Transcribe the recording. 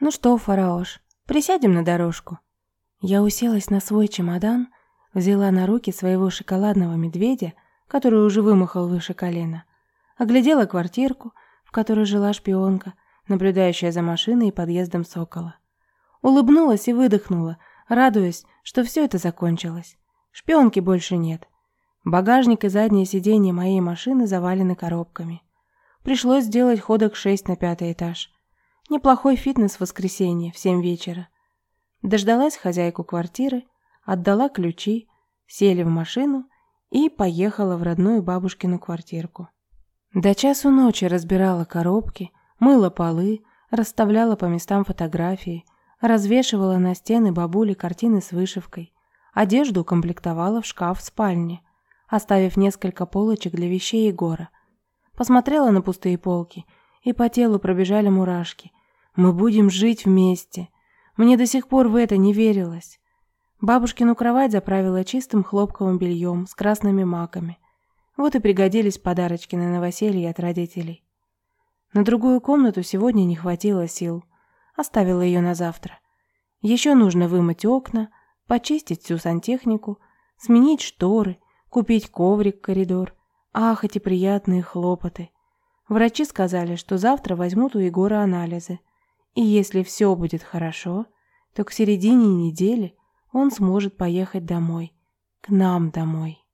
«Ну что, Фараош, присядем на дорожку?» Я уселась на свой чемодан, взяла на руки своего шоколадного медведя, который уже вымахал выше колена, оглядела квартирку, в которой жила шпионка, наблюдающая за машиной и подъездом Сокола. Улыбнулась и выдохнула, радуясь, что все это закончилось. Шпионки больше нет. Багажник и заднее сиденье моей машины завалены коробками. Пришлось сделать ходок шесть на пятый этаж. Неплохой фитнес в воскресенье в семь вечера. Дождалась хозяйку квартиры, отдала ключи, сели в машину и поехала в родную бабушкину квартирку. До часу ночи разбирала коробки, мыла полы, расставляла по местам фотографии, развешивала на стены бабули картины с вышивкой, одежду укомплектовала в шкаф в спальне, оставив несколько полочек для вещей Егора. Посмотрела на пустые полки, и по телу пробежали мурашки. Мы будем жить вместе. Мне до сих пор в это не верилось. Бабушкину кровать заправила чистым хлопковым бельем с красными маками. Вот и пригодились подарочки на новоселье от родителей. На другую комнату сегодня не хватило сил. Оставила ее на завтра. Еще нужно вымыть окна, почистить всю сантехнику, сменить шторы, купить коврик коридор. Ах, эти приятные хлопоты. Врачи сказали, что завтра возьмут у Егора анализы. И если все будет хорошо, то к середине недели он сможет поехать домой. К нам домой.